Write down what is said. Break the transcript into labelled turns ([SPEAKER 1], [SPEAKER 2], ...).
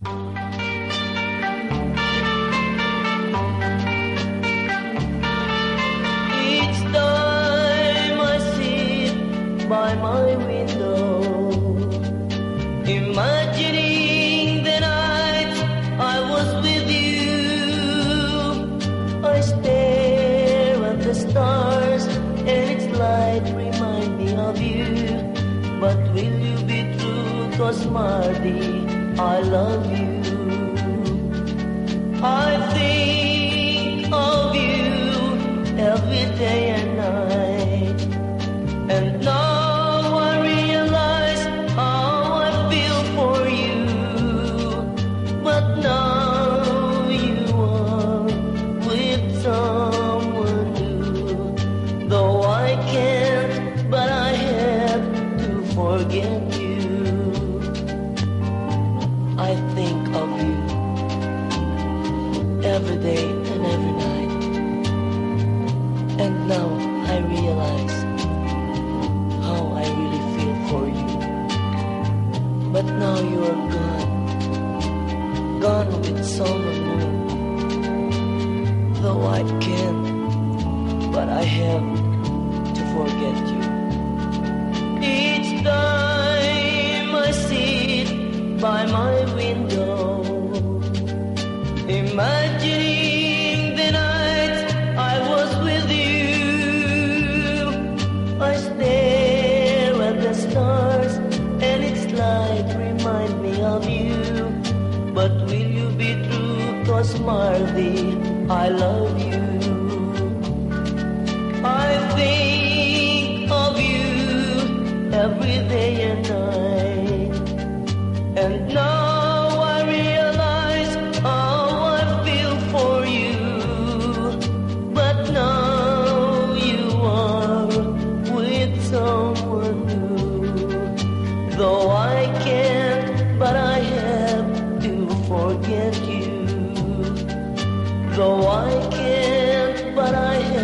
[SPEAKER 1] Each time I sit by my window, imagining the night I was with you, I stare at the stars and its light remind me of you. But will you be true? Cause I love you. I think of you every day and night. And now I realize how I feel for you. But now you are with someone new. Though I can't, but I have to forget you. I think of you every day and every night. And now I realize how I really feel for you. But now you are gone, gone with someone new. Though I can't, but I have to forget you. Each time I sit by my window, imagining the night I was with you. I stare at the stars and its light remind me of you. But will you be true? Cause Mardy, I love you. Though I can't, but I have to forget you. Though I can't, but I have